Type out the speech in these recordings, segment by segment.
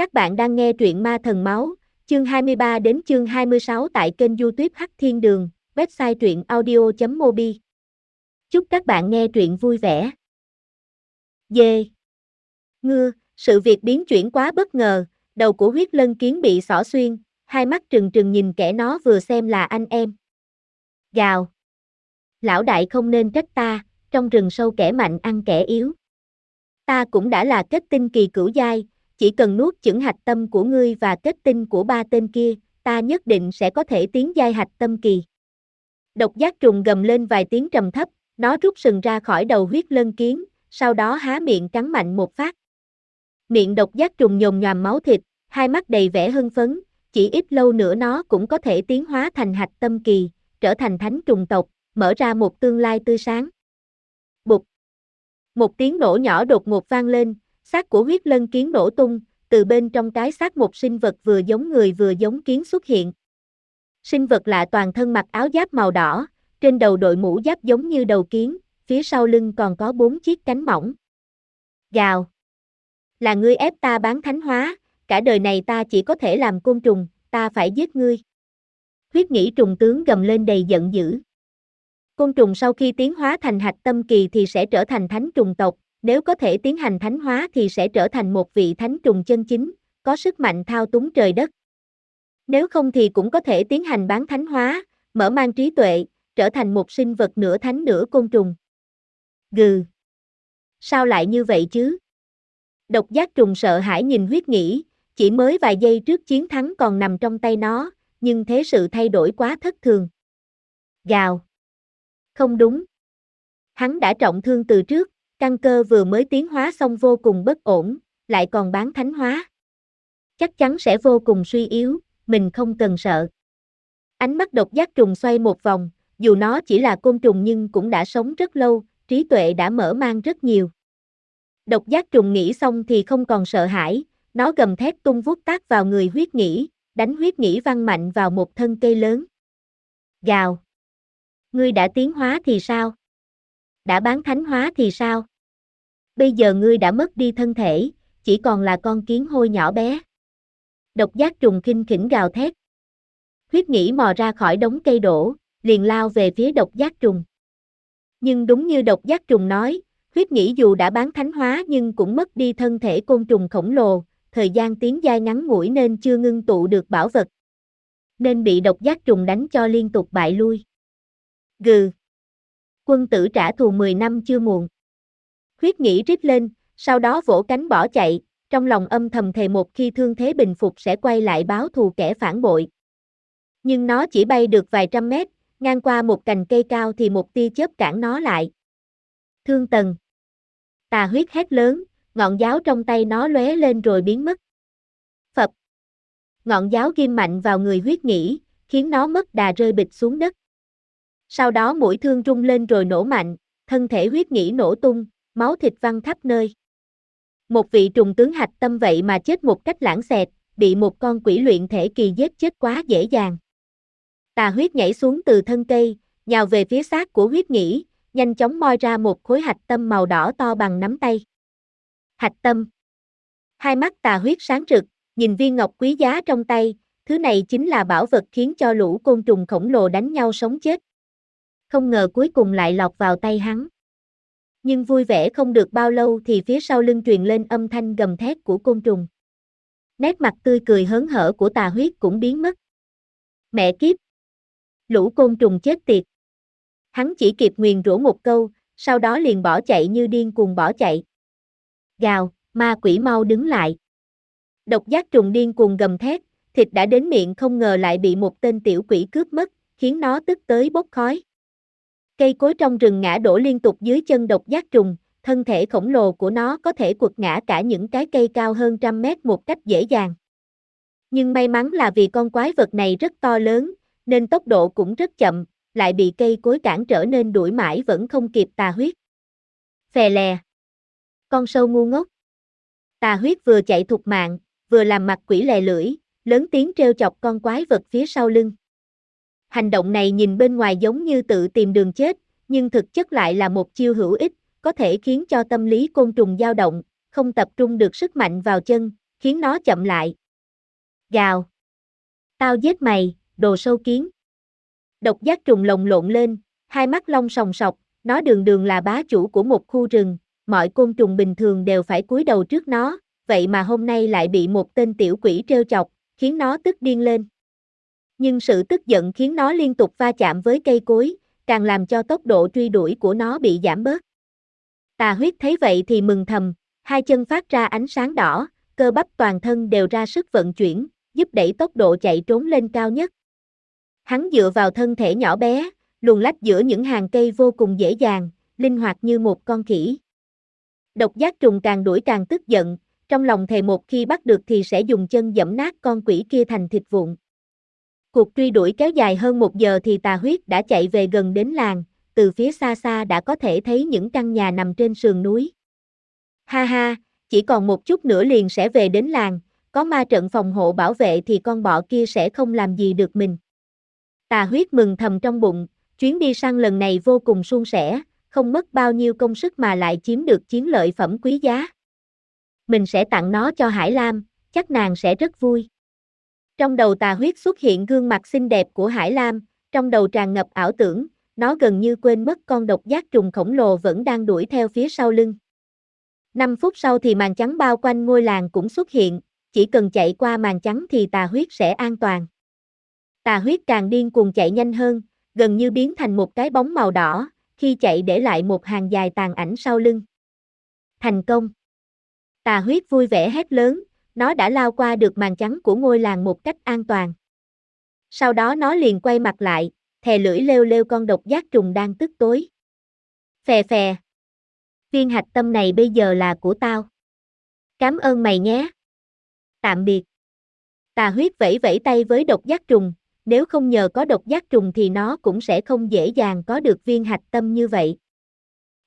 Các bạn đang nghe truyện Ma Thần Máu, chương 23 đến chương 26 tại kênh youtube Hắc Thiên Đường, website truyện audio.mobi. Chúc các bạn nghe truyện vui vẻ. Dê. Ngưa, sự việc biến chuyển quá bất ngờ, đầu của huyết lân kiến bị xỏ xuyên, hai mắt trừng trừng nhìn kẻ nó vừa xem là anh em. Gào. Lão đại không nên trách ta, trong rừng sâu kẻ mạnh ăn kẻ yếu. Ta cũng đã là kết tinh kỳ cửu giai, chỉ cần nuốt chửng hạch tâm của ngươi và kết tinh của ba tên kia, ta nhất định sẽ có thể tiến giai hạch tâm kỳ. Độc giác trùng gầm lên vài tiếng trầm thấp, nó rút sừng ra khỏi đầu huyết lân kiến, sau đó há miệng cắn mạnh một phát. Miệng độc giác trùng nhồm nhòm máu thịt, hai mắt đầy vẻ hưng phấn, chỉ ít lâu nữa nó cũng có thể tiến hóa thành hạch tâm kỳ, trở thành thánh trùng tộc, mở ra một tương lai tươi sáng. Bụt. Một tiếng nổ nhỏ đột ngột vang lên, xác của huyết lân kiến nổ tung, từ bên trong cái xác một sinh vật vừa giống người vừa giống kiến xuất hiện. Sinh vật lạ toàn thân mặc áo giáp màu đỏ, trên đầu đội mũ giáp giống như đầu kiến, phía sau lưng còn có bốn chiếc cánh mỏng. Gào. Là ngươi ép ta bán thánh hóa, cả đời này ta chỉ có thể làm côn trùng, ta phải giết ngươi. Huyết nghĩ trùng tướng gầm lên đầy giận dữ. Côn trùng sau khi tiến hóa thành hạch tâm kỳ thì sẽ trở thành thánh trùng tộc, nếu có thể tiến hành thánh hóa thì sẽ trở thành một vị thánh trùng chân chính, có sức mạnh thao túng trời đất. Nếu không thì cũng có thể tiến hành bán thánh hóa, mở mang trí tuệ, trở thành một sinh vật nửa thánh nửa côn trùng. Gừ. Sao lại như vậy chứ? Độc giác trùng sợ hãi nhìn huyết nghĩ, chỉ mới vài giây trước chiến thắng còn nằm trong tay nó, nhưng thế sự thay đổi quá thất thường. Gào. Không đúng. Hắn đã trọng thương từ trước, căn cơ vừa mới tiến hóa xong vô cùng bất ổn, lại còn bán thánh hóa. Chắc chắn sẽ vô cùng suy yếu, mình không cần sợ. Ánh mắt độc giác trùng xoay một vòng, dù nó chỉ là côn trùng nhưng cũng đã sống rất lâu, trí tuệ đã mở mang rất nhiều. Độc giác trùng nghĩ xong thì không còn sợ hãi, nó gầm thét tung vuốt tác vào người huyết nghĩ, đánh huyết nghĩ văng mạnh vào một thân cây lớn. Gào. Ngươi đã tiến hóa thì sao? Đã bán thánh hóa thì sao? Bây giờ ngươi đã mất đi thân thể, chỉ còn là con kiến hôi nhỏ bé. Độc giác trùng kinh khỉnh gào thét. Huyết nghĩ mò ra khỏi đống cây đổ, liền lao về phía độc giác trùng. Nhưng đúng như độc giác trùng nói, huyết nghĩ dù đã bán thánh hóa nhưng cũng mất đi thân thể côn trùng khổng lồ, thời gian tiến giai ngắn ngủi nên chưa ngưng tụ được bảo vật. Nên bị độc giác trùng đánh cho liên tục bại lui. Gừ. Quân tử trả thù 10 năm chưa muộn. Huyết nghĩ rít lên, sau đó vỗ cánh bỏ chạy, trong lòng âm thầm thề một khi thương thế bình phục sẽ quay lại báo thù kẻ phản bội. Nhưng nó chỉ bay được vài trăm mét, ngang qua một cành cây cao thì một tia chớp cản nó lại. Thương tần. Tà huyết hét lớn, ngọn giáo trong tay nó lóe lên rồi biến mất. Phập. Ngọn giáo ghim mạnh vào người huyết nghĩ, khiến nó mất đà rơi bịch xuống đất. Sau đó mũi thương rung lên rồi nổ mạnh, thân thể huyết nghĩ nổ tung, máu thịt văng khắp nơi. Một vị trùng tướng hạch tâm vậy mà chết một cách lãng xẹt, bị một con quỷ luyện thể kỳ giết chết quá dễ dàng. Tà huyết nhảy xuống từ thân cây, nhào về phía xác của huyết nghĩ, nhanh chóng moi ra một khối hạch tâm màu đỏ to bằng nắm tay. Hạch tâm. Hai mắt tà huyết sáng rực, nhìn viên ngọc quý giá trong tay, thứ này chính là bảo vật khiến cho lũ côn trùng khổng lồ đánh nhau sống chết. Không ngờ cuối cùng lại lọt vào tay hắn. Nhưng vui vẻ không được bao lâu thì phía sau lưng truyền lên âm thanh gầm thét của côn trùng. Nét mặt tươi cười hớn hở của tà huyết cũng biến mất. Mẹ kiếp! Lũ côn trùng chết tiệt! Hắn chỉ kịp nguyền rủa một câu, sau đó liền bỏ chạy như điên cuồng bỏ chạy. Gào, ma quỷ mau đứng lại. Độc giác trùng điên cuồng gầm thét, thịt đã đến miệng không ngờ lại bị một tên tiểu quỷ cướp mất, khiến nó tức tới bốc khói. Cây cối trong rừng ngã đổ liên tục dưới chân độc giác trùng, thân thể khổng lồ của nó có thể quật ngã cả những cái cây cao hơn trăm mét một cách dễ dàng. Nhưng may mắn là vì con quái vật này rất to lớn, nên tốc độ cũng rất chậm, lại bị cây cối cản trở nên đuổi mãi vẫn không kịp tà huyết. Phè lè. Con sâu ngu ngốc. Tà huyết vừa chạy thục mạng, vừa làm mặt quỷ lè lưỡi, lớn tiếng treo chọc con quái vật phía sau lưng. Hành động này nhìn bên ngoài giống như tự tìm đường chết, nhưng thực chất lại là một chiêu hữu ích, có thể khiến cho tâm lý côn trùng dao động, không tập trung được sức mạnh vào chân, khiến nó chậm lại. Gào. Tao giết mày, đồ sâu kiến. Độc giác trùng lồng lộn lên, hai mắt long sòng sọc, nó đường đường là bá chủ của một khu rừng, mọi côn trùng bình thường đều phải cúi đầu trước nó, vậy mà hôm nay lại bị một tên tiểu quỷ trêu chọc, khiến nó tức điên lên. Nhưng sự tức giận khiến nó liên tục va chạm với cây cối, càng làm cho tốc độ truy đuổi của nó bị giảm bớt. Tà huyết thấy vậy thì mừng thầm, hai chân phát ra ánh sáng đỏ, cơ bắp toàn thân đều ra sức vận chuyển, giúp đẩy tốc độ chạy trốn lên cao nhất. Hắn dựa vào thân thể nhỏ bé, luồn lách giữa những hàng cây vô cùng dễ dàng, linh hoạt như một con khỉ. Độc giác trùng càng đuổi càng tức giận, trong lòng thề một khi bắt được thì sẽ dùng chân dẫm nát con quỷ kia thành thịt vụn. Cuộc truy đuổi kéo dài hơn một giờ thì tà huyết đã chạy về gần đến làng, từ phía xa xa đã có thể thấy những căn nhà nằm trên sườn núi. Ha ha, chỉ còn một chút nữa liền sẽ về đến làng, có ma trận phòng hộ bảo vệ thì con bọ kia sẽ không làm gì được mình. Tà huyết mừng thầm trong bụng, chuyến đi săn lần này vô cùng suôn sẻ, không mất bao nhiêu công sức mà lại chiếm được chiến lợi phẩm quý giá. Mình sẽ tặng nó cho Hải Lam, chắc nàng sẽ rất vui. Trong đầu tà huyết xuất hiện gương mặt xinh đẹp của Hải Lam, trong đầu tràn ngập ảo tưởng, nó gần như quên mất con độc giác trùng khổng lồ vẫn đang đuổi theo phía sau lưng. 5 phút sau thì màn trắng bao quanh ngôi làng cũng xuất hiện, chỉ cần chạy qua màn trắng thì tà huyết sẽ an toàn. Tà huyết càng điên cuồng chạy nhanh hơn, gần như biến thành một cái bóng màu đỏ, khi chạy để lại một hàng dài tàn ảnh sau lưng. Thành công! Tà huyết vui vẻ hét lớn, nó đã lao qua được màn trắng của ngôi làng một cách an toàn. Sau đó nó liền quay mặt lại, thè lưỡi leo leo con độc giác trùng đang tức tối. Phè phè. Viên hạch tâm này bây giờ là của tao. Cảm ơn mày nhé. Tạm biệt. Tà huyết vẫy vẫy tay với độc giác trùng, nếu không nhờ có độc giác trùng thì nó cũng sẽ không dễ dàng có được viên hạch tâm như vậy.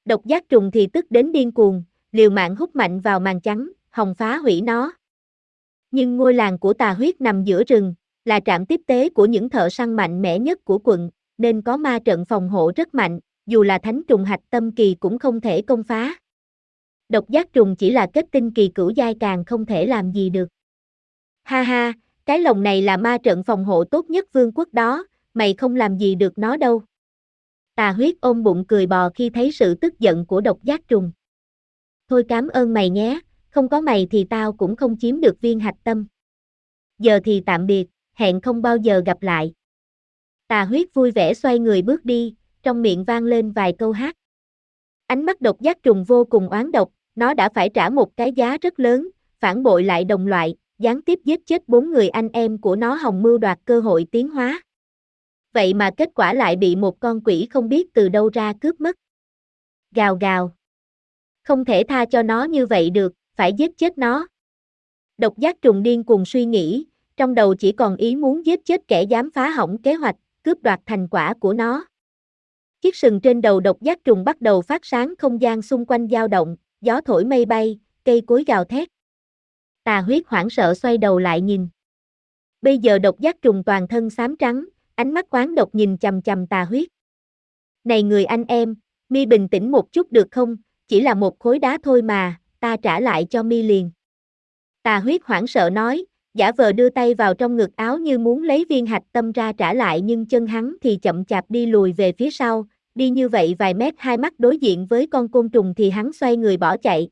Độc giác trùng thì tức đến điên cuồng, liều mạng hút mạnh vào màn trắng, hồng phá hủy nó. Nhưng ngôi làng của tà huyết nằm giữa rừng, là trạm tiếp tế của những thợ săn mạnh mẽ nhất của quận, nên có ma trận phòng hộ rất mạnh, dù là thánh trùng hạch tâm kỳ cũng không thể công phá. Độc giác trùng chỉ là kết tinh kỳ cửu giai càng không thể làm gì được. Ha ha, cái lồng này là ma trận phòng hộ tốt nhất vương quốc đó, mày không làm gì được nó đâu. Tà huyết ôm bụng cười bò khi thấy sự tức giận của độc giác trùng. Thôi cảm ơn mày nhé, không có mày thì tao cũng không chiếm được viên hạch tâm. Giờ thì tạm biệt, hẹn không bao giờ gặp lại. Tà huyết vui vẻ xoay người bước đi, trong miệng vang lên vài câu hát. Ánh mắt độc giác trùng vô cùng oán độc, nó đã phải trả một cái giá rất lớn, phản bội lại đồng loại, gián tiếp giết chết bốn người anh em của nó hồng mưu đoạt cơ hội tiến hóa. Vậy mà kết quả lại bị một con quỷ không biết từ đâu ra cướp mất. Gào gào. Không thể tha cho nó như vậy được, phải giết chết nó. Độc giác trùng điên cùng suy nghĩ, trong đầu chỉ còn ý muốn giết chết kẻ dám phá hỏng kế hoạch, cướp đoạt thành quả của nó. Chiếc sừng trên đầu độc giác trùng bắt đầu phát sáng không gian xung quanh dao động, gió thổi mây bay, cây cối gào thét. Tà huyết hoảng sợ xoay đầu lại nhìn. Bây giờ độc giác trùng toàn thân xám trắng, ánh mắt quán độc nhìn chầm chầm tà huyết. Này người anh em, mi bình tĩnh một chút được không, chỉ là một khối đá thôi mà, ta trả lại cho mi liền. Tà huyết hoảng sợ nói, giả vờ đưa tay vào trong ngực áo như muốn lấy viên hạch tâm ra trả lại nhưng chân hắn thì chậm chạp đi lùi về phía sau, đi như vậy vài mét hai mắt đối diện với con côn trùng thì hắn xoay người bỏ chạy.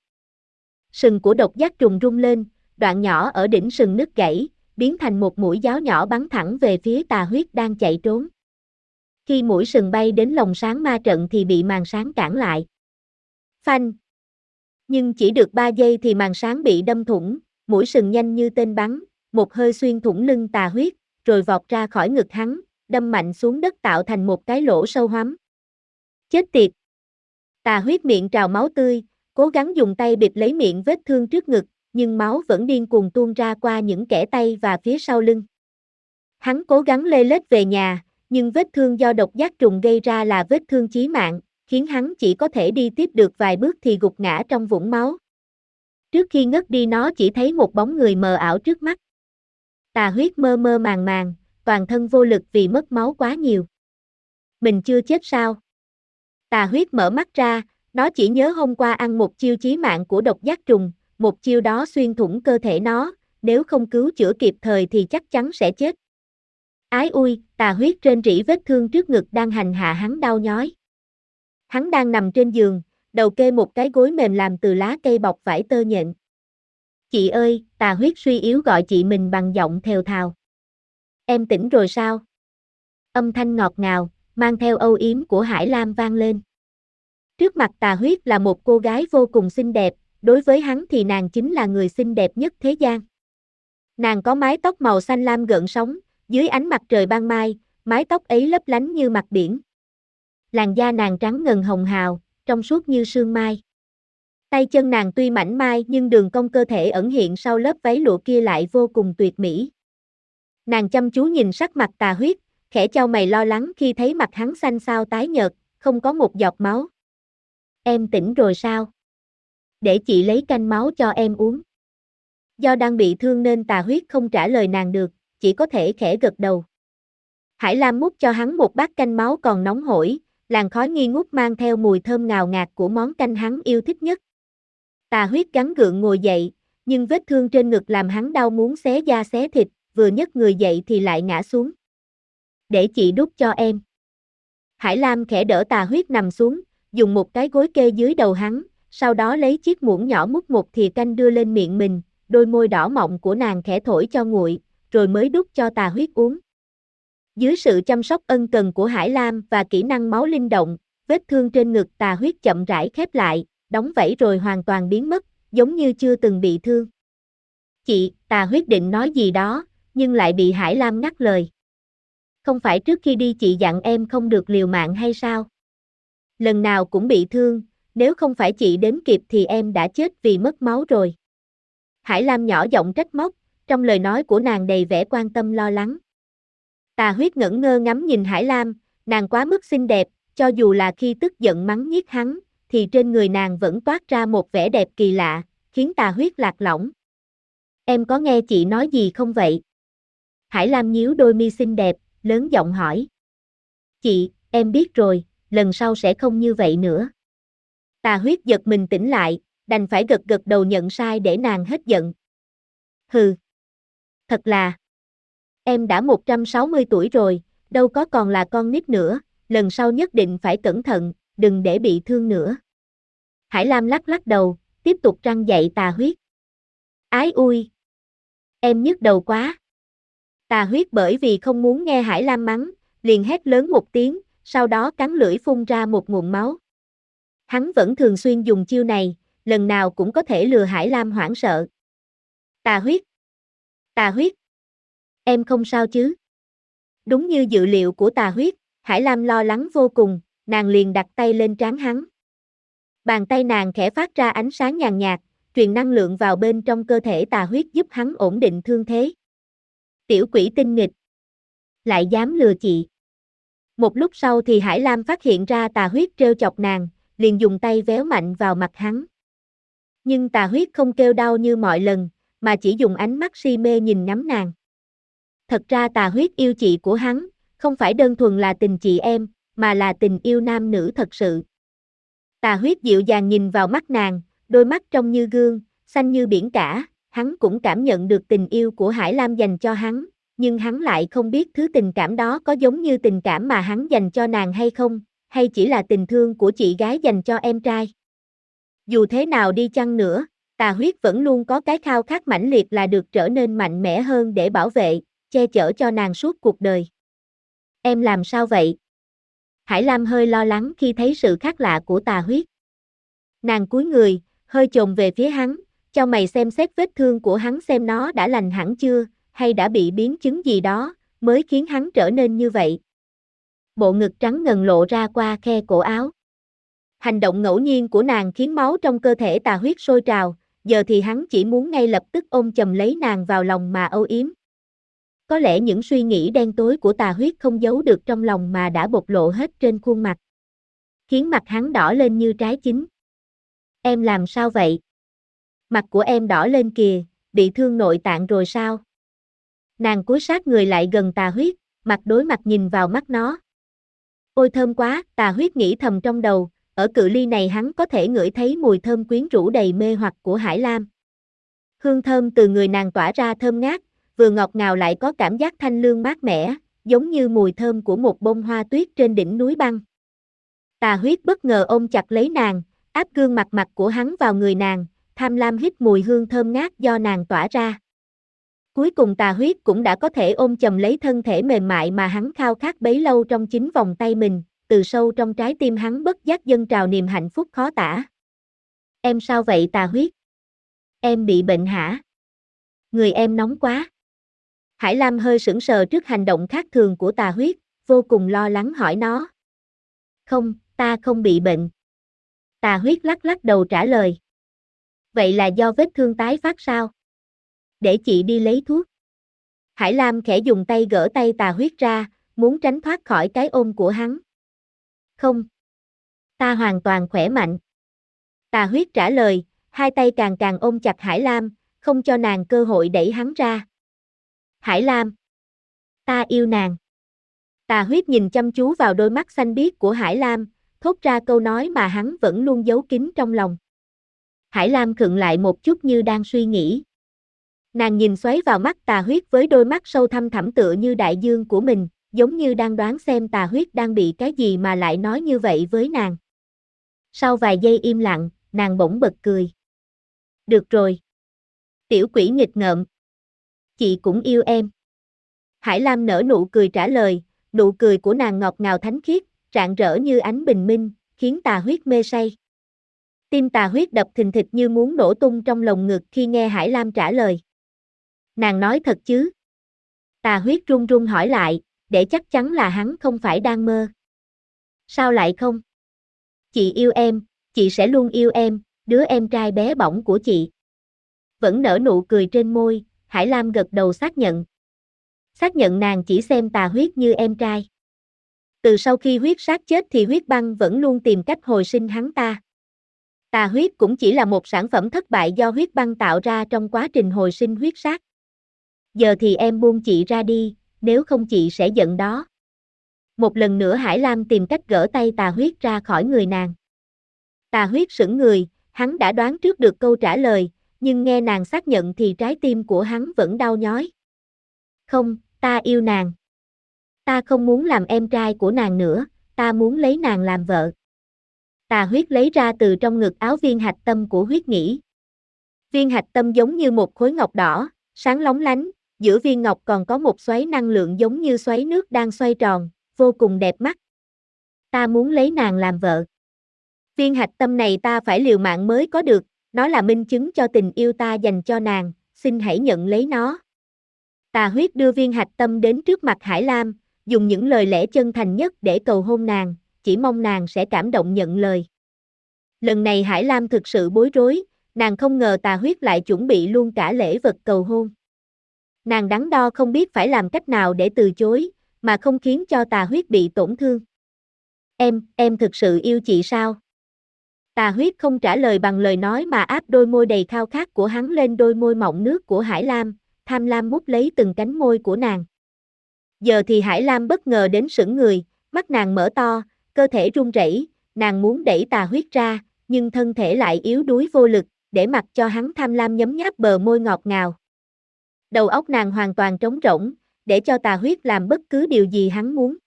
Sừng của độc giác trùng rung lên, đoạn nhỏ ở đỉnh sừng nứt gãy, biến thành một mũi giáo nhỏ bắn thẳng về phía tà huyết đang chạy trốn. Khi mũi sừng bay đến lồng sáng ma trận thì bị màn sáng cản lại. Phanh! Nhưng chỉ được 3 giây thì màn sáng bị đâm thủng, mũi sừng nhanh như tên bắn, một hơi xuyên thủng lưng tà huyết, rồi vọt ra khỏi ngực hắn, đâm mạnh xuống đất tạo thành một cái lỗ sâu hoắm. Chết tiệt! Tà huyết miệng trào máu tươi, cố gắng dùng tay bịt lấy miệng vết thương trước ngực, nhưng máu vẫn điên cuồng tuôn ra qua những kẻ tay và phía sau lưng. Hắn cố gắng lê lết về nhà, nhưng vết thương do độc giác trùng gây ra là vết thương chí mạng, khiến hắn chỉ có thể đi tiếp được vài bước thì gục ngã trong vũng máu. Trước khi ngất đi nó chỉ thấy một bóng người mờ ảo trước mắt. Tà huyết mơ mơ màng màng, toàn thân vô lực vì mất máu quá nhiều. Mình chưa chết sao? Tà huyết mở mắt ra, nó chỉ nhớ hôm qua ăn một chiêu chí mạng của độc giác trùng, một chiêu đó xuyên thủng cơ thể nó, nếu không cứu chữa kịp thời thì chắc chắn sẽ chết. Ái ui, tà huyết trên rỉ vết thương trước ngực đang hành hạ hắn đau nhói. Hắn đang nằm trên giường, đầu kê một cái gối mềm làm từ lá cây bọc vải tơ nhện. Chị ơi, tà huyết suy yếu gọi chị mình bằng giọng thều thào. Em tỉnh rồi sao? Âm thanh ngọt ngào, mang theo âu yếm của Hải Lam vang lên. Trước mặt tà huyết là một cô gái vô cùng xinh đẹp, đối với hắn thì nàng chính là người xinh đẹp nhất thế gian. Nàng có mái tóc màu xanh lam gợn sóng, dưới ánh mặt trời ban mai, mái tóc ấy lấp lánh như mặt biển. Làn da nàng trắng ngần hồng hào, trong suốt như sương mai. Tay chân nàng tuy mảnh mai nhưng đường cong cơ thể ẩn hiện sau lớp váy lụa kia lại vô cùng tuyệt mỹ. Nàng chăm chú nhìn sắc mặt tà huyết, khẽ trao mày lo lắng khi thấy mặt hắn xanh xao tái nhợt, không có một giọt máu. Em tỉnh rồi sao? Để chị lấy canh máu cho em uống. Do đang bị thương nên tà huyết không trả lời nàng được, chỉ có thể khẽ gật đầu. Hải Lam múc cho hắn một bát canh máu còn nóng hổi, làn khói nghi ngút mang theo mùi thơm ngào ngạt của món canh hắn yêu thích nhất. Tà huyết gắn gượng ngồi dậy, nhưng vết thương trên ngực làm hắn đau muốn xé da xé thịt, vừa nhấc người dậy thì lại ngã xuống. Để chị đút cho em. Hải Lam khẽ đỡ tà huyết nằm xuống, dùng một cái gối kê dưới đầu hắn, sau đó lấy chiếc muỗng nhỏ múc một thìa canh đưa lên miệng mình, đôi môi đỏ mọng của nàng khẽ thổi cho nguội, rồi mới đút cho tà huyết uống. Dưới sự chăm sóc ân cần của Hải Lam và kỹ năng máu linh động, vết thương trên ngực tà huyết chậm rãi khép lại, đóng vảy rồi hoàn toàn biến mất, giống như chưa từng bị thương. Chị, tà huyết định nói gì đó, nhưng lại bị Hải Lam ngắt lời. Không phải trước khi đi chị dặn em không được liều mạng hay sao? Lần nào cũng bị thương, nếu không phải chị đến kịp thì em đã chết vì mất máu rồi. Hải Lam nhỏ giọng trách móc, trong lời nói của nàng đầy vẻ quan tâm lo lắng. Tà huyết ngẩn ngơ ngắm nhìn Hải Lam, nàng quá mức xinh đẹp, cho dù là khi tức giận mắng nhiếc hắn, thì trên người nàng vẫn toát ra một vẻ đẹp kỳ lạ, khiến tà huyết lạc lõng. Em có nghe chị nói gì không vậy? Hải Lam nhíu đôi mi xinh đẹp, lớn giọng hỏi. Chị, em biết rồi, lần sau sẽ không như vậy nữa. Tà huyết giật mình tỉnh lại, đành phải gật gật đầu nhận sai để nàng hết giận. Hừ. Thật là. Em đã 160 tuổi rồi, đâu có còn là con nít nữa, lần sau nhất định phải cẩn thận, đừng để bị thương nữa. Hải Lam lắc lắc đầu, tiếp tục răng dạy tà huyết. Ái ui! Em nhức đầu quá. Tà huyết bởi vì không muốn nghe Hải Lam mắng, liền hét lớn một tiếng, sau đó cắn lưỡi phun ra một nguồn máu. Hắn vẫn thường xuyên dùng chiêu này, lần nào cũng có thể lừa Hải Lam hoảng sợ. Tà huyết! Tà huyết! Em không sao chứ? Đúng như dự liệu của tà huyết, Hải Lam lo lắng vô cùng, nàng liền đặt tay lên trán hắn. Bàn tay nàng khẽ phát ra ánh sáng nhàn nhạt, truyền năng lượng vào bên trong cơ thể tà huyết giúp hắn ổn định thương thế. Tiểu quỷ tinh nghịch. Lại dám lừa chị. Một lúc sau thì Hải Lam phát hiện ra tà huyết trêu chọc nàng, liền dùng tay véo mạnh vào mặt hắn. Nhưng tà huyết không kêu đau như mọi lần, mà chỉ dùng ánh mắt si mê nhìn ngắm nàng. Thật ra tà huyết yêu chị của hắn, không phải đơn thuần là tình chị em, mà là tình yêu nam nữ thật sự. Tà huyết dịu dàng nhìn vào mắt nàng, đôi mắt trong như gương, xanh như biển cả, hắn cũng cảm nhận được tình yêu của Hải Lam dành cho hắn, nhưng hắn lại không biết thứ tình cảm đó có giống như tình cảm mà hắn dành cho nàng hay không, hay chỉ là tình thương của chị gái dành cho em trai. Dù thế nào đi chăng nữa, tà huyết vẫn luôn có cái khao khát mãnh liệt là được trở nên mạnh mẽ hơn để bảo vệ, che chở cho nàng suốt cuộc đời. Em làm sao vậy? Hải Lam hơi lo lắng khi thấy sự khác lạ của tà huyết. Nàng cúi người, hơi chồm về phía hắn, cho mày xem xét vết thương của hắn xem nó đã lành hẳn chưa, hay đã bị biến chứng gì đó, mới khiến hắn trở nên như vậy. Bộ ngực trắng ngần lộ ra qua khe cổ áo. Hành động ngẫu nhiên của nàng khiến máu trong cơ thể tà huyết sôi trào, giờ thì hắn chỉ muốn ngay lập tức ôm chầm lấy nàng vào lòng mà âu yếm. Có lẽ những suy nghĩ đen tối của tà huyết không giấu được trong lòng mà đã bộc lộ hết trên khuôn mặt. Khiến mặt hắn đỏ lên như trái chín. Em làm sao vậy? Mặt của em đỏ lên kìa, bị thương nội tạng rồi sao? Nàng cúi sát người lại gần tà huyết, mặt đối mặt nhìn vào mắt nó. Ôi thơm quá, tà huyết nghĩ thầm trong đầu, ở cự ly này hắn có thể ngửi thấy mùi thơm quyến rũ đầy mê hoặc của Hải Lam. Hương thơm từ người nàng tỏa ra thơm ngát, vừa ngọt ngào lại có cảm giác thanh lương mát mẻ, giống như mùi thơm của một bông hoa tuyết trên đỉnh núi băng. Tà huyết bất ngờ ôm chặt lấy nàng, áp gương mặt mặt của hắn vào người nàng, tham lam hít mùi hương thơm ngát do nàng tỏa ra. Cuối cùng tà huyết cũng đã có thể ôm chầm lấy thân thể mềm mại mà hắn khao khát bấy lâu trong chính vòng tay mình, từ sâu trong trái tim hắn bất giác dâng trào niềm hạnh phúc khó tả. Em sao vậy tà huyết? Em bị bệnh hả? Người em nóng quá. Hải Lam hơi sững sờ trước hành động khác thường của tà huyết, vô cùng lo lắng hỏi nó. Không, ta không bị bệnh. Tà huyết lắc lắc đầu trả lời. Vậy là do vết thương tái phát sao? Để chị đi lấy thuốc. Hải Lam khẽ dùng tay gỡ tay tà huyết ra, muốn tránh thoát khỏi cái ôm của hắn. Không. Ta hoàn toàn khỏe mạnh. Tà huyết trả lời, hai tay càng càng ôm chặt Hải Lam, không cho nàng cơ hội đẩy hắn ra. Hải Lam. Ta yêu nàng. Tà huyết nhìn chăm chú vào đôi mắt xanh biếc của Hải Lam, thốt ra câu nói mà hắn vẫn luôn giấu kín trong lòng. Hải Lam khựng lại một chút như đang suy nghĩ. Nàng nhìn xoáy vào mắt tà huyết với đôi mắt sâu thăm thẳm tựa như đại dương của mình, giống như đang đoán xem tà huyết đang bị cái gì mà lại nói như vậy với nàng. Sau vài giây im lặng, nàng bỗng bật cười. Được rồi. Tiểu quỷ nghịch ngợm. Chị cũng yêu em. Hải Lam nở nụ cười trả lời, nụ cười của nàng ngọt ngào thánh khiết, rạng rỡ như ánh bình minh, khiến tà huyết mê say. Tim tà huyết đập thình thịch như muốn nổ tung trong lồng ngực khi nghe Hải Lam trả lời. Nàng nói thật chứ? Tà huyết run run hỏi lại, để chắc chắn là hắn không phải đang mơ. Sao lại không? Chị yêu em, chị sẽ luôn yêu em, đứa em trai bé bỏng của chị. Vẫn nở nụ cười trên môi, Hải Lam gật đầu xác nhận. Xác nhận nàng chỉ xem tà huyết như em trai. Từ sau khi huyết sát chết thì huyết băng vẫn luôn tìm cách hồi sinh hắn ta. Tà huyết cũng chỉ là một sản phẩm thất bại do huyết băng tạo ra trong quá trình hồi sinh huyết sát. Giờ thì em buông chị ra đi, nếu không chị sẽ giận đó. Một lần nữa Hải Lam tìm cách gỡ tay tà huyết ra khỏi người nàng. Tà huyết sững người, hắn đã đoán trước được câu trả lời, nhưng nghe nàng xác nhận thì trái tim của hắn vẫn đau nhói. Không, ta yêu nàng. Ta không muốn làm em trai của nàng nữa, ta muốn lấy nàng làm vợ. Tà huyết lấy ra từ trong ngực áo viên hạch tâm của huyết nghĩ. Viên hạch tâm giống như một khối ngọc đỏ, sáng lóng lánh, giữa viên ngọc còn có một xoáy năng lượng giống như xoáy nước đang xoay tròn, vô cùng đẹp mắt. Ta muốn lấy nàng làm vợ. Viên hạch tâm này ta phải liều mạng mới có được, nó là minh chứng cho tình yêu ta dành cho nàng, xin hãy nhận lấy nó. Tà huyết đưa viên hạch tâm đến trước mặt Hải Lam, dùng những lời lẽ chân thành nhất để cầu hôn nàng, chỉ mong nàng sẽ cảm động nhận lời. Lần này Hải Lam thực sự bối rối, nàng không ngờ tà huyết lại chuẩn bị luôn cả lễ vật cầu hôn. Nàng đắn đo không biết phải làm cách nào để từ chối, mà không khiến cho tà huyết bị tổn thương. Em, em thực sự yêu chị sao? Tà huyết không trả lời bằng lời nói mà áp đôi môi đầy khao khát của hắn lên đôi môi mọng nước của Hải Lam, tham lam bút lấy từng cánh môi của nàng. Giờ thì Hải Lam bất ngờ đến sững người, mắt nàng mở to, cơ thể run rẩy, nàng muốn đẩy tà huyết ra, nhưng thân thể lại yếu đuối vô lực, để mặc cho hắn tham lam nhấm nháp bờ môi ngọt ngào. Đầu óc nàng hoàn toàn trống rỗng, để cho tà huyết làm bất cứ điều gì hắn muốn.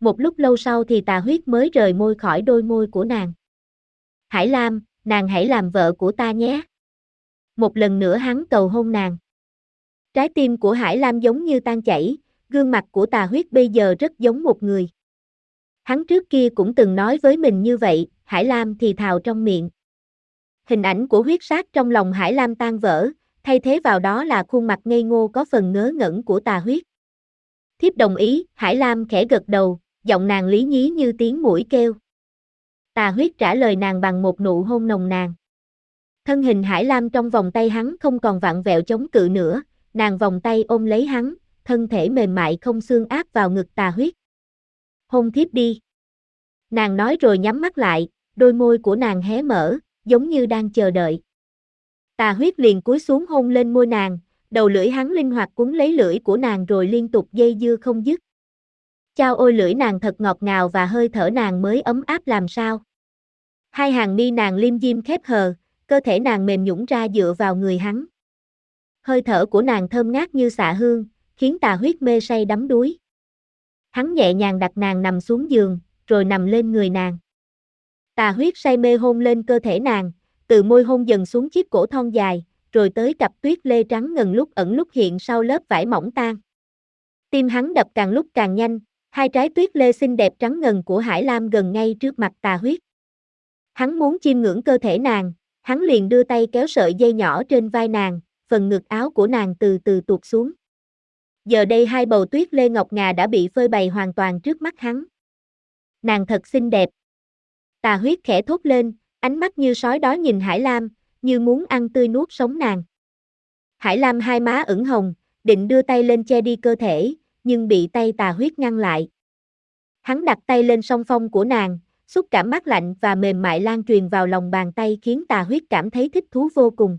Một lúc lâu sau thì tà huyết mới rời môi khỏi đôi môi của nàng. Hải Lam, nàng hãy làm vợ của ta nhé. Một lần nữa hắn cầu hôn nàng. Trái tim của Hải Lam giống như tan chảy, gương mặt của tà huyết bây giờ rất giống một người. Hắn trước kia cũng từng nói với mình như vậy, Hải Lam thì thào trong miệng. Hình ảnh của huyết sát trong lòng Hải Lam tan vỡ, thay thế vào đó là khuôn mặt ngây ngô có phần ngớ ngẩn của tà huyết. Thiếp đồng ý, Hải Lam khẽ gật đầu, giọng nàng lý nhí như tiếng mũi kêu. Tà huyết trả lời nàng bằng một nụ hôn nồng nàn. Thân hình Hải Lam trong vòng tay hắn không còn vặn vẹo chống cự nữa, nàng vòng tay ôm lấy hắn, thân thể mềm mại không xương áp vào ngực tà huyết. Hôn thiếp đi. Nàng nói rồi nhắm mắt lại, đôi môi của nàng hé mở, giống như đang chờ đợi. Tà huyết liền cúi xuống hôn lên môi nàng, đầu lưỡi hắn linh hoạt cuốn lấy lưỡi của nàng rồi liên tục dây dưa không dứt. Chao ôi lưỡi nàng thật ngọt ngào và hơi thở nàng mới ấm áp làm sao. Hai hàng mi nàng liêm diêm khép hờ, cơ thể nàng mềm nhũng ra dựa vào người hắn. hơi thở của nàng thơm ngát như xạ hương, khiến tà huyết mê say đắm đuối. Hắn nhẹ nhàng đặt nàng nằm xuống giường, rồi nằm lên người nàng. Tà huyết say mê hôn lên cơ thể nàng, từ môi hôn dần xuống chiếc cổ thon dài, rồi tới cặp tuyết lê trắng ngần lúc ẩn lúc hiện sau lớp vải mỏng tan. Tim hắn đập càng lúc càng nhanh, hai trái tuyết lê xinh đẹp trắng ngần của Hải Lam gần ngay trước mặt tà huyết. Hắn muốn chiêm ngưỡng cơ thể nàng, hắn liền đưa tay kéo sợi dây nhỏ trên vai nàng, phần ngực áo của nàng từ từ tuột xuống. Giờ đây hai bầu tuyết lê ngọc ngà đã bị phơi bày hoàn toàn trước mắt hắn. Nàng thật xinh đẹp. Tà huyết khẽ thốt lên, ánh mắt như sói đói nhìn Hải Lam, như muốn ăn tươi nuốt sống nàng. Hải Lam hai má ửng hồng, định đưa tay lên che đi cơ thể, nhưng bị tay tà huyết ngăn lại. Hắn đặt tay lên song phong của nàng, xúc cảm mát lạnh và mềm mại lan truyền vào lòng bàn tay khiến tà huyết cảm thấy thích thú vô cùng.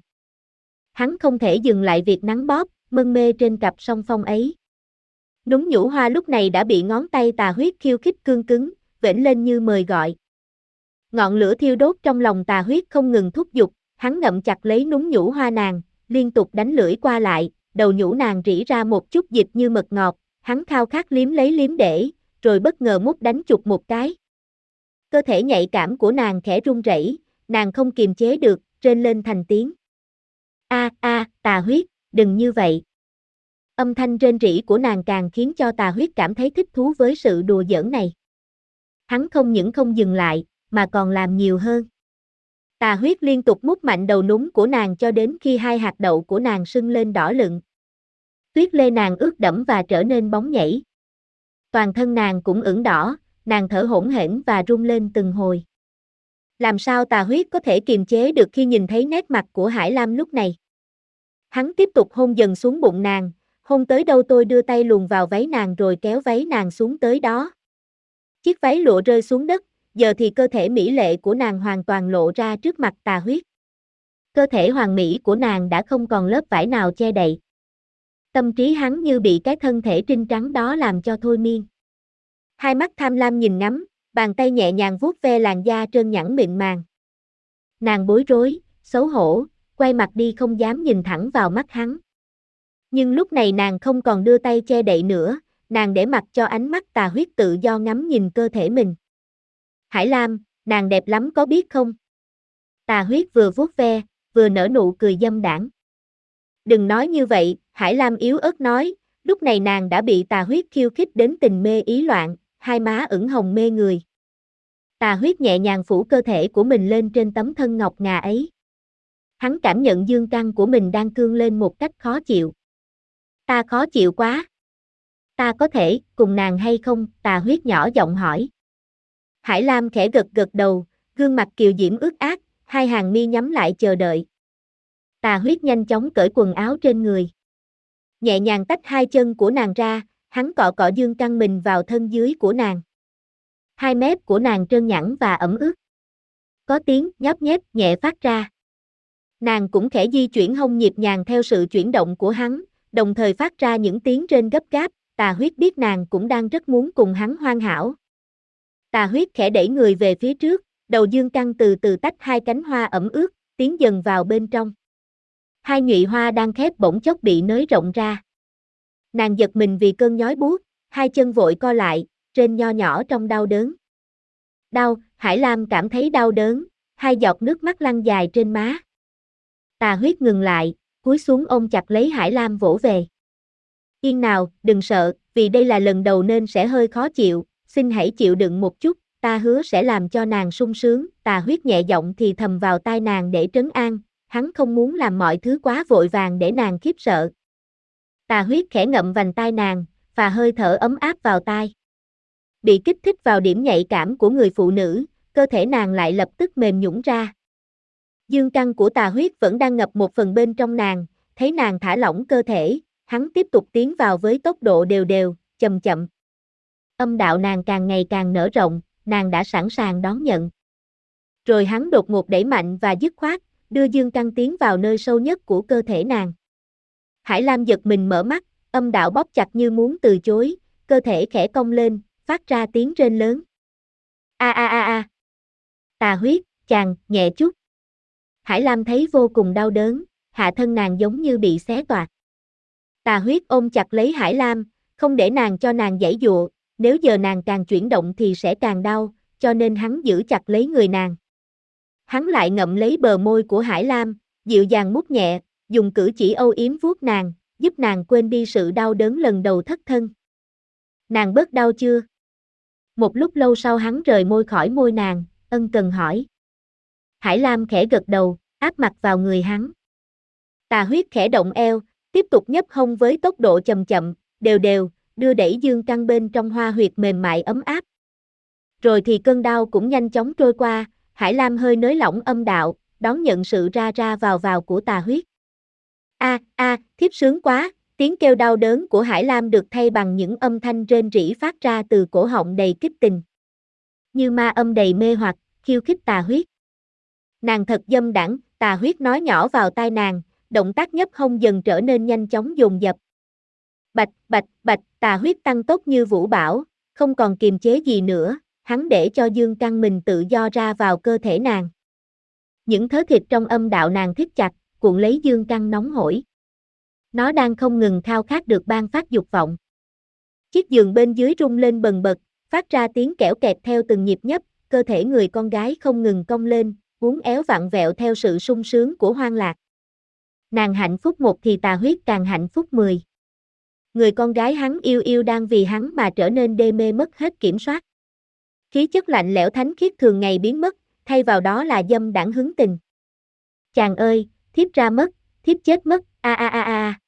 Hắn không thể dừng lại việc nắng bóp, mân mê trên cặp song phong ấy. Núng nhũ hoa lúc này đã bị ngón tay tà huyết khiêu khích cương cứng, vểnh lên như mời gọi. Ngọn lửa thiêu đốt trong lòng tà huyết không ngừng thúc giục, hắn ngậm chặt lấy núng nhũ hoa nàng, liên tục đánh lưỡi qua lại, đầu nhũ nàng rỉ ra một chút dịch như mật ngọt, hắn khao khát liếm lấy liếm để, rồi bất ngờ mút đánh chụp một cái. Cơ thể nhạy cảm của nàng khẽ run rẩy, nàng không kiềm chế được, rên lên thành tiếng. A a, tà huyết, đừng như vậy. Âm thanh rên rỉ của nàng càng khiến cho tà huyết cảm thấy thích thú với sự đùa giỡn này. Hắn không những không dừng lại, mà còn làm nhiều hơn. Tà huyết liên tục mút mạnh đầu núng của nàng cho đến khi hai hạt đậu của nàng sưng lên đỏ lựng. Tuyết lê nàng ướt đẫm và trở nên bóng nhảy. Toàn thân nàng cũng ửng đỏ, nàng thở hổn hển và run lên từng hồi. Làm sao tà huyết có thể kiềm chế được khi nhìn thấy nét mặt của Hải Lam lúc này? Hắn tiếp tục hôn dần xuống bụng nàng, hôn tới đâu tôi đưa tay luồn vào váy nàng rồi kéo váy nàng xuống tới đó. Chiếc váy lụa rơi xuống đất, giờ thì cơ thể mỹ lệ của nàng hoàn toàn lộ ra trước mặt tà huyết. Cơ thể hoàng mỹ của nàng đã không còn lớp vải nào che đậy. Tâm trí hắn như bị cái thân thể trinh trắng đó làm cho thôi miên. Hai mắt tham lam nhìn ngắm, bàn tay nhẹ nhàng vuốt ve làn da trơn nhẵn mịn màng. Nàng bối rối, xấu hổ, quay mặt đi không dám nhìn thẳng vào mắt hắn. Nhưng lúc này nàng không còn đưa tay che đậy nữa, nàng để mặc cho ánh mắt tà huyết tự do ngắm nhìn cơ thể mình. Hải Lam, nàng đẹp lắm có biết không? Tà huyết vừa vuốt ve, vừa nở nụ cười dâm đảng. Đừng nói như vậy, Hải Lam yếu ớt nói, lúc này nàng đã bị tà huyết khiêu khích đến tình mê ý loạn, hai má ửng hồng mê người. Tà huyết nhẹ nhàng phủ cơ thể của mình lên trên tấm thân ngọc ngà ấy. Hắn cảm nhận dương căn của mình đang cương lên một cách khó chịu. Ta khó chịu quá. Ta có thể, cùng nàng hay không, tà huyết nhỏ giọng hỏi. Hải Lam khẽ gật gật đầu, gương mặt kiều diễm ướt át, hai hàng mi nhắm lại chờ đợi. Tà huyết nhanh chóng cởi quần áo trên người. Nhẹ nhàng tách hai chân của nàng ra, hắn cọ cọ dương căng mình vào thân dưới của nàng. Hai mép của nàng trơn nhẵn và ẩm ướt. Có tiếng nhóp nhép nhẹ phát ra. Nàng cũng khẽ di chuyển hông nhịp nhàng theo sự chuyển động của hắn, đồng thời phát ra những tiếng trên gấp gáp, tà huyết biết nàng cũng đang rất muốn cùng hắn hoan hảo. Tà huyết khẽ đẩy người về phía trước, đầu dương căng từ từ tách hai cánh hoa ẩm ướt, tiến dần vào bên trong. Hai nhụy hoa đang khép bỗng chốc bị nới rộng ra. Nàng giật mình vì cơn nhói buốt, hai chân vội co lại, trên nho nhỏ trong đau đớn. Đau, Hải Lam cảm thấy đau đớn, hai giọt nước mắt lăn dài trên má. Tà huyết ngừng lại, cúi xuống ôm chặt lấy Hải Lam vỗ về. Yên nào, đừng sợ, vì đây là lần đầu nên sẽ hơi khó chịu, xin hãy chịu đựng một chút, ta hứa sẽ làm cho nàng sung sướng, tà huyết nhẹ giọng thì thầm vào tai nàng để trấn an, hắn không muốn làm mọi thứ quá vội vàng để nàng khiếp sợ. Tà huyết khẽ ngậm vành tai nàng, và hơi thở ấm áp vào tai. Bị kích thích vào điểm nhạy cảm của người phụ nữ, cơ thể nàng lại lập tức mềm nhũn ra. Dương căng của tà huyết vẫn đang ngập một phần bên trong nàng, thấy nàng thả lỏng cơ thể, hắn tiếp tục tiến vào với tốc độ đều đều, chậm chậm. Âm đạo nàng càng ngày càng nở rộng, nàng đã sẵn sàng đón nhận. Rồi hắn đột ngột đẩy mạnh và dứt khoát, đưa dương căng tiến vào nơi sâu nhất của cơ thể nàng. Hải Lam giật mình mở mắt, âm đạo bóp chặt như muốn từ chối, cơ thể khẽ cong lên, phát ra tiếng rên lớn. A a a a. Tà huyết, chàng, nhẹ chút. Hải Lam thấy vô cùng đau đớn, hạ thân nàng giống như bị xé toạc. Tà huyết ôm chặt lấy Hải Lam, không để nàng cho nàng giãy dụa, nếu giờ nàng càng chuyển động thì sẽ càng đau, cho nên hắn giữ chặt lấy người nàng. Hắn lại ngậm lấy bờ môi của Hải Lam, dịu dàng mút nhẹ, dùng cử chỉ âu yếm vuốt nàng, giúp nàng quên đi sự đau đớn lần đầu thất thân. Nàng bớt đau chưa? Một lúc lâu sau hắn rời môi khỏi môi nàng, ân cần hỏi. Hải Lam khẽ gật đầu, áp mặt vào người hắn. Tà huyết khẽ động eo, tiếp tục nhấp hông với tốc độ chậm chậm, đều đều, đưa đẩy dương căng bên trong hoa huyệt mềm mại ấm áp. Rồi thì cơn đau cũng nhanh chóng trôi qua, Hải Lam hơi nới lỏng âm đạo, đón nhận sự ra ra vào vào của tà huyết. A a, thiếp sướng quá, tiếng kêu đau đớn của Hải Lam được thay bằng những âm thanh rên rỉ phát ra từ cổ họng đầy kích tình. Như ma âm đầy mê hoặc, khiêu khích tà huyết. Nàng thật dâm đẳng, tà huyết nói nhỏ vào tai nàng, động tác nhấp hông dần trở nên nhanh chóng dồn dập. Bạch, bạch, bạch, tà huyết tăng tốc như vũ bảo, không còn kiềm chế gì nữa, hắn để cho dương căn mình tự do ra vào cơ thể nàng. Những thớ thịt trong âm đạo nàng thiết chặt, cuộn lấy dương căng nóng hổi. Nó đang không ngừng khao khát được ban phát dục vọng. Chiếc giường bên dưới rung lên bần bật, phát ra tiếng kẽo kẹt theo từng nhịp nhấp, cơ thể người con gái không ngừng cong lên, uốn éo vặn vẹo theo sự sung sướng của hoang lạc. Nàng hạnh phúc một thì tà huyết càng hạnh phúc mười. Người con gái hắn yêu yêu đang vì hắn mà trở nên đê mê mất hết kiểm soát. Khí chất lạnh lẽo thánh khiết thường ngày biến mất, thay vào đó là dâm đảng hứng tình. Chàng ơi, thiếp ra mất, thiếp chết mất, a a a a.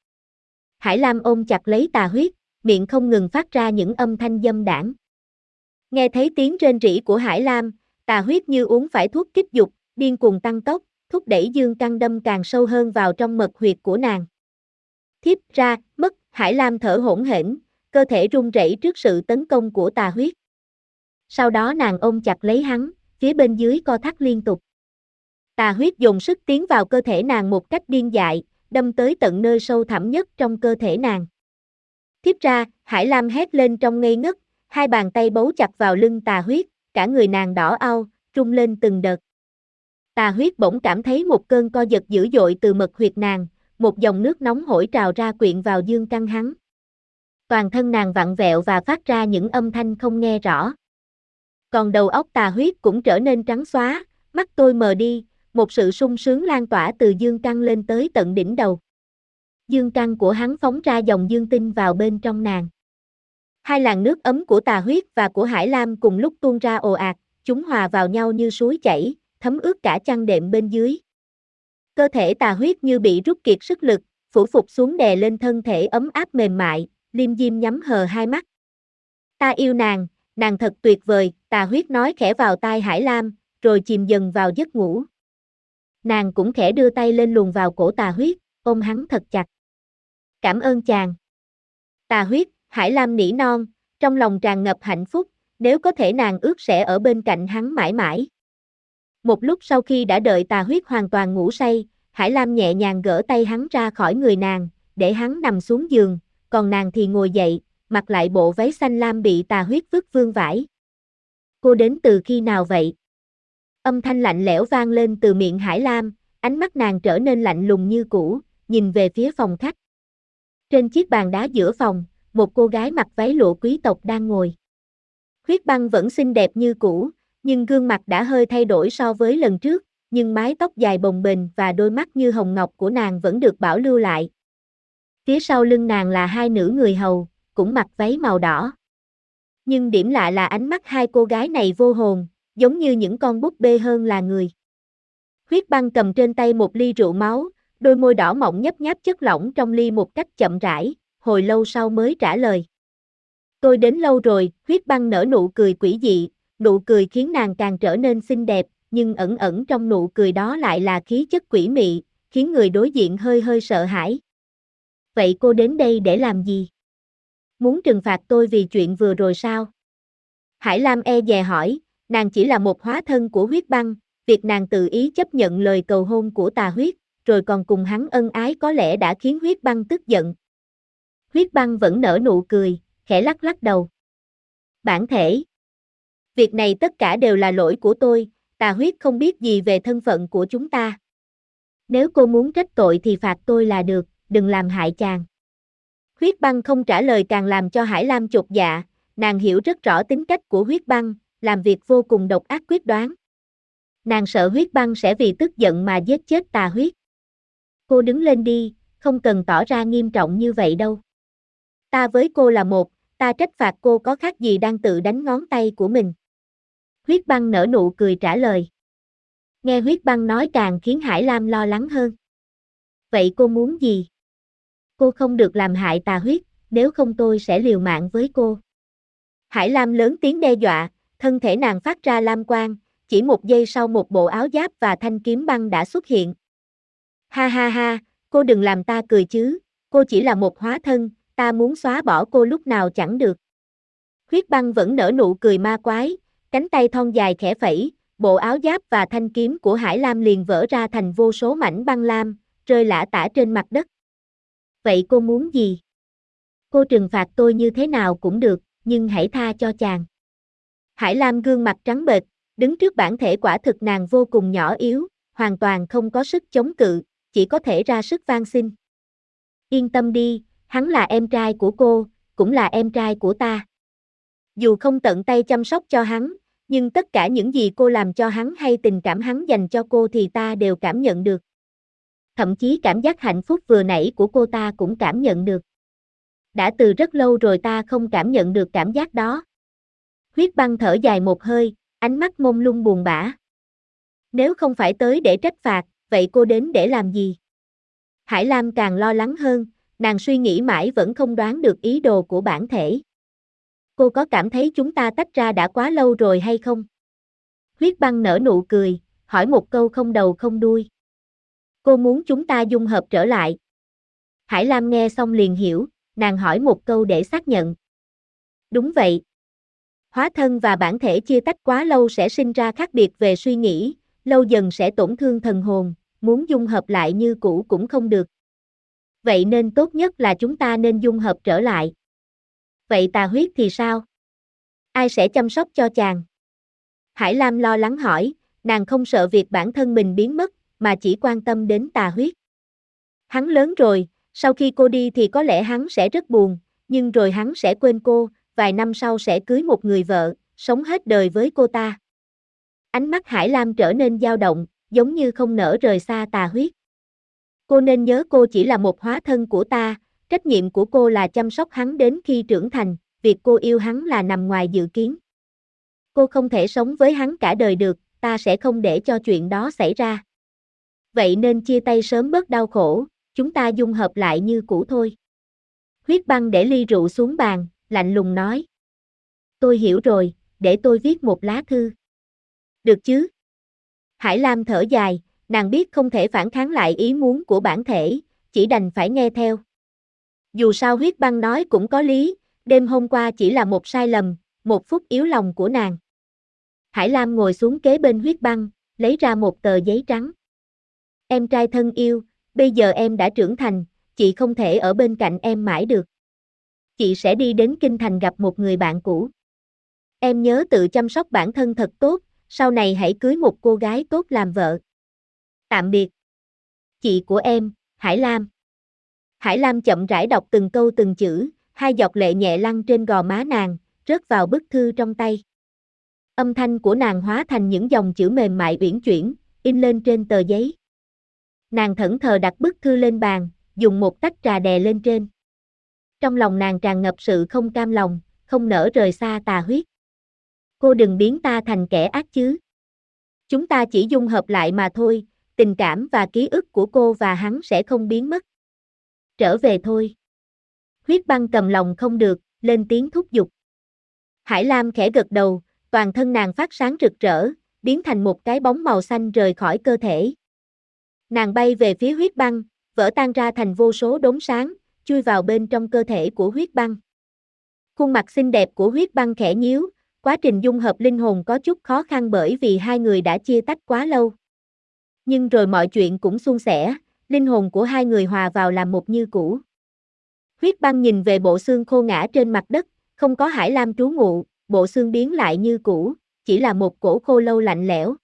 Hải Lam ôm chặt lấy tà huyết, miệng không ngừng phát ra những âm thanh dâm đảng. Nghe thấy tiếng rên rỉ của Hải Lam, tà huyết như uống phải thuốc kích dục, điên cuồng tăng tốc, thúc đẩy dương căng đâm càng sâu hơn vào trong mật huyệt của nàng. Thiếp ra, mất, Hải Lam thở hỗn hển, cơ thể run rẩy trước sự tấn công của tà huyết. Sau đó nàng ôm chặt lấy hắn, phía bên dưới co thắt liên tục. Tà huyết dùng sức tiến vào cơ thể nàng một cách điên dại, đâm tới tận nơi sâu thẳm nhất trong cơ thể nàng. Tiếp ra, Hải Lam hét lên trong ngây ngất, hai bàn tay bấu chặt vào lưng tà huyết, cả người nàng đỏ au, trung lên từng đợt. Tà huyết bỗng cảm thấy một cơn co giật dữ dội từ mật huyệt nàng, một dòng nước nóng hổi trào ra quyện vào dương căng hắn. Toàn thân nàng vặn vẹo và phát ra những âm thanh không nghe rõ. Còn đầu óc tà huyết cũng trở nên trắng xóa, mắt tôi mờ đi, một sự sung sướng lan tỏa từ dương căn lên tới tận đỉnh đầu. Dương căn của hắn phóng ra dòng dương tinh vào bên trong nàng. Hai làn nước ấm của tà huyết và của hải lam cùng lúc tuôn ra ồ ạt, chúng hòa vào nhau như suối chảy, thấm ướt cả chăn đệm bên dưới. Cơ thể tà huyết như bị rút kiệt sức lực, phủ phục xuống đè lên thân thể ấm áp mềm mại, liêm diêm nhắm hờ hai mắt. Ta yêu nàng, nàng thật tuyệt vời, tà huyết nói khẽ vào tai Hải Lam, rồi chìm dần vào giấc ngủ. Nàng cũng khẽ đưa tay lên luồn vào cổ tà huyết, ôm hắn thật chặt. Cảm ơn chàng. Tà huyết, Hải Lam nỉ non, trong lòng tràn ngập hạnh phúc, nếu có thể nàng ước sẽ ở bên cạnh hắn mãi mãi. Một lúc sau khi đã đợi tà huyết hoàn toàn ngủ say, Hải Lam nhẹ nhàng gỡ tay hắn ra khỏi người nàng, để hắn nằm xuống giường, còn nàng thì ngồi dậy, mặc lại bộ váy xanh lam bị tà huyết vứt vương vải. Cô đến từ khi nào vậy? Âm thanh lạnh lẽo vang lên từ miệng Hải Lam, ánh mắt nàng trở nên lạnh lùng như cũ, nhìn về phía phòng khách. Trên chiếc bàn đá giữa phòng, một cô gái mặc váy lụa quý tộc đang ngồi. Khuyết băng vẫn xinh đẹp như cũ, nhưng gương mặt đã hơi thay đổi so với lần trước, nhưng mái tóc dài bồng bềnh và đôi mắt như hồng ngọc của nàng vẫn được bảo lưu lại. Phía sau lưng nàng là hai nữ người hầu, cũng mặc váy màu đỏ. Nhưng điểm lạ là ánh mắt hai cô gái này vô hồn, giống như những con búp bê hơn là người. Huyết băng cầm trên tay một ly rượu máu, đôi môi đỏ mọng nhấp nháp chất lỏng trong ly một cách chậm rãi, hồi lâu sau mới trả lời. Tôi đến lâu rồi, huyết băng nở nụ cười quỷ dị, nụ cười khiến nàng càng trở nên xinh đẹp, nhưng ẩn ẩn trong nụ cười đó lại là khí chất quỷ mị, khiến người đối diện hơi hơi sợ hãi. Vậy cô đến đây để làm gì? Muốn trừng phạt tôi vì chuyện vừa rồi sao? Hải Lam e dè hỏi, nàng chỉ là một hóa thân của huyết băng, việc nàng tự ý chấp nhận lời cầu hôn của tà huyết, rồi còn cùng hắn ân ái có lẽ đã khiến huyết băng tức giận. Huyết băng vẫn nở nụ cười, khẽ lắc lắc đầu. Bản thể. Việc này tất cả đều là lỗi của tôi, tà huyết không biết gì về thân phận của chúng ta. Nếu cô muốn trách tội thì phạt tôi là được, đừng làm hại chàng. Huyết băng không trả lời càng làm cho Hải Lam chột dạ, nàng hiểu rất rõ tính cách của huyết băng, làm việc vô cùng độc ác quyết đoán. Nàng sợ huyết băng sẽ vì tức giận mà giết chết tà huyết. Cô đứng lên đi, không cần tỏ ra nghiêm trọng như vậy đâu. Ta với cô là một, ta trách phạt cô có khác gì đang tự đánh ngón tay của mình. Huyết băng nở nụ cười trả lời. Nghe huyết băng nói càng khiến Hải Lam lo lắng hơn. Vậy cô muốn gì? Cô không được làm hại tà huyết, nếu không tôi sẽ liều mạng với cô. Hải Lam lớn tiếng đe dọa, thân thể nàng phát ra lam quang, chỉ một giây sau một bộ áo giáp và thanh kiếm băng đã xuất hiện. Ha ha ha, cô đừng làm ta cười chứ, cô chỉ là một hóa thân, ta muốn xóa bỏ cô lúc nào chẳng được. Huyết băng vẫn nở nụ cười ma quái, cánh tay thon dài khẽ phẩy, bộ áo giáp và thanh kiếm của Hải Lam liền vỡ ra thành vô số mảnh băng lam, rơi lả tả trên mặt đất. Vậy cô muốn gì? Cô trừng phạt tôi như thế nào cũng được, nhưng hãy tha cho chàng. Hải Lam gương mặt trắng bệch, đứng trước bản thể quả thực nàng vô cùng nhỏ yếu, hoàn toàn không có sức chống cự, chỉ có thể ra sức van xin. Yên tâm đi, hắn là em trai của cô, cũng là em trai của ta. Dù không tận tay chăm sóc cho hắn, nhưng tất cả những gì cô làm cho hắn hay tình cảm hắn dành cho cô thì ta đều cảm nhận được. Thậm chí cảm giác hạnh phúc vừa nãy của cô ta cũng cảm nhận được. Đã từ rất lâu rồi ta không cảm nhận được cảm giác đó. Huyết băng thở dài một hơi, ánh mắt mông lung buồn bã. Nếu không phải tới để trách phạt, vậy cô đến để làm gì? Hải Lam càng lo lắng hơn, nàng suy nghĩ mãi vẫn không đoán được ý đồ của bản thể. Cô có cảm thấy chúng ta tách ra đã quá lâu rồi hay không? Huyết băng nở nụ cười, hỏi một câu không đầu không đuôi. Cô muốn chúng ta dung hợp trở lại. Hải Lam nghe xong liền hiểu, nàng hỏi một câu để xác nhận. Đúng vậy. Hóa thân và bản thể chia tách quá lâu sẽ sinh ra khác biệt về suy nghĩ, lâu dần sẽ tổn thương thần hồn, muốn dung hợp lại như cũ cũng không được. Vậy nên tốt nhất là chúng ta nên dung hợp trở lại. Vậy tà huyết thì sao? Ai sẽ chăm sóc cho chàng? Hải Lam lo lắng hỏi, nàng không sợ việc bản thân mình biến mất, mà chỉ quan tâm đến tà huyết. Hắn lớn rồi, sau khi cô đi thì có lẽ hắn sẽ rất buồn, nhưng rồi hắn sẽ quên cô, vài năm sau sẽ cưới một người vợ, sống hết đời với cô ta. Ánh mắt Hải Lam trở nên dao động, giống như không nỡ rời xa tà huyết. Cô nên nhớ cô chỉ là một hóa thân của ta, trách nhiệm của cô là chăm sóc hắn đến khi trưởng thành, việc cô yêu hắn là nằm ngoài dự kiến. Cô không thể sống với hắn cả đời được, ta sẽ không để cho chuyện đó xảy ra. Vậy nên chia tay sớm bớt đau khổ, chúng ta dung hợp lại như cũ thôi. Huyết băng để ly rượu xuống bàn, lạnh lùng nói. Tôi hiểu rồi, để tôi viết một lá thư. Được chứ? Hải Lam thở dài, nàng biết không thể phản kháng lại ý muốn của bản thể, chỉ đành phải nghe theo. Dù sao huyết băng nói cũng có lý, đêm hôm qua chỉ là một sai lầm, một phút yếu lòng của nàng. Hải Lam ngồi xuống kế bên huyết băng, lấy ra một tờ giấy trắng. Em trai thân yêu, bây giờ em đã trưởng thành, chị không thể ở bên cạnh em mãi được. Chị sẽ đi đến Kinh Thành gặp một người bạn cũ. Em nhớ tự chăm sóc bản thân thật tốt, sau này hãy cưới một cô gái tốt làm vợ. Tạm biệt. Chị của em, Hải Lam. Hải Lam chậm rãi đọc từng câu từng chữ, hai giọt lệ nhẹ lăn trên gò má nàng, rớt vào bức thư trong tay. Âm thanh của nàng hóa thành những dòng chữ mềm mại uyển chuyển, in lên trên tờ giấy. Nàng thẫn thờ đặt bức thư lên bàn, dùng một tách trà đè lên trên. Trong lòng nàng tràn ngập sự không cam lòng, không nỡ rời xa tà huyết. Cô đừng biến ta thành kẻ ác chứ. Chúng ta chỉ dung hợp lại mà thôi, tình cảm và ký ức của cô và hắn sẽ không biến mất. Trở về thôi. Huyết băng cầm lòng không được, lên tiếng thúc giục. Hải Lam khẽ gật đầu, toàn thân nàng phát sáng rực rỡ, biến thành một cái bóng màu xanh rời khỏi cơ thể. Nàng bay về phía huyết băng, vỡ tan ra thành vô số đốm sáng, chui vào bên trong cơ thể của huyết băng. Khuôn mặt xinh đẹp của huyết băng khẽ nhíu, quá trình dung hợp linh hồn có chút khó khăn bởi vì hai người đã chia tách quá lâu. Nhưng rồi mọi chuyện cũng suôn sẻ, linh hồn của hai người hòa vào làm một như cũ. Huyết băng nhìn về bộ xương khô ngã trên mặt đất, không có hải lam trú ngụ, bộ xương biến lại như cũ, chỉ là một cổ khô lâu lạnh lẽo.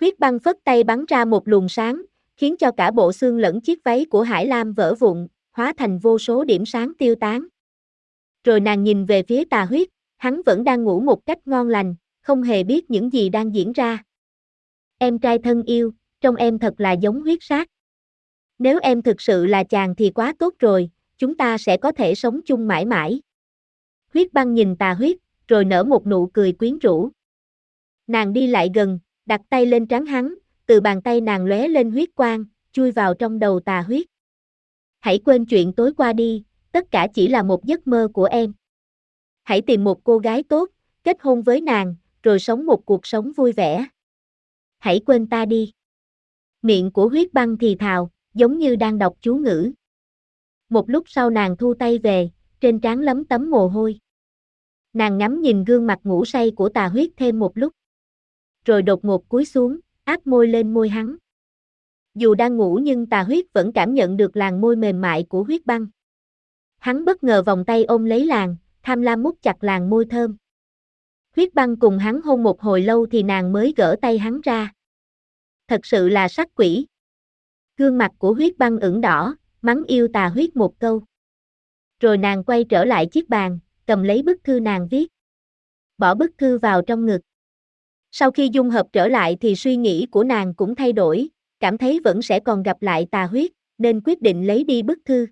Huyết băng phất tay bắn ra một luồng sáng, khiến cho cả bộ xương lẫn chiếc váy của Hải Lam vỡ vụn, hóa thành vô số điểm sáng tiêu tán. Rồi nàng nhìn về phía tà huyết, hắn vẫn đang ngủ một cách ngon lành, không hề biết những gì đang diễn ra. Em trai thân yêu, trong em thật là giống huyết sát. Nếu em thực sự là chàng thì quá tốt rồi, chúng ta sẽ có thể sống chung mãi mãi. Huyết băng nhìn tà huyết, rồi nở một nụ cười quyến rũ. Nàng đi lại gần, đặt tay lên trán hắn, từ bàn tay nàng lóe lên huyết quang, chui vào trong đầu tà huyết. Hãy quên chuyện tối qua đi, tất cả chỉ là một giấc mơ của em. Hãy tìm một cô gái tốt, kết hôn với nàng, rồi sống một cuộc sống vui vẻ. Hãy quên ta đi. Miệng của huyết băng thì thào, giống như đang đọc chú ngữ. Một lúc sau nàng thu tay về, trên trán lấm tấm mồ hôi. Nàng ngắm nhìn gương mặt ngủ say của tà huyết thêm một lúc. Rồi đột ngột cúi xuống, áp môi lên môi hắn. Dù đang ngủ nhưng tà huyết vẫn cảm nhận được làn môi mềm mại của huyết băng. Hắn bất ngờ vòng tay ôm lấy làng, tham lam mút chặt làn môi thơm. Huyết băng cùng hắn hôn một hồi lâu thì nàng mới gỡ tay hắn ra. Thật sự là sắc quỷ. Gương mặt của huyết băng ửng đỏ, mắng yêu tà huyết một câu. Rồi nàng quay trở lại chiếc bàn, cầm lấy bức thư nàng viết. Bỏ bức thư vào trong ngực. Sau khi dung hợp trở lại thì suy nghĩ của nàng cũng thay đổi, cảm thấy vẫn sẽ còn gặp lại tà huyết, nên quyết định lấy đi bức thư.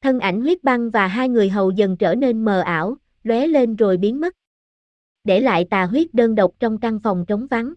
Thân ảnh huyết băng và hai người hầu dần trở nên mờ ảo, lóe lên rồi biến mất. Để lại tà huyết đơn độc trong căn phòng trống vắng.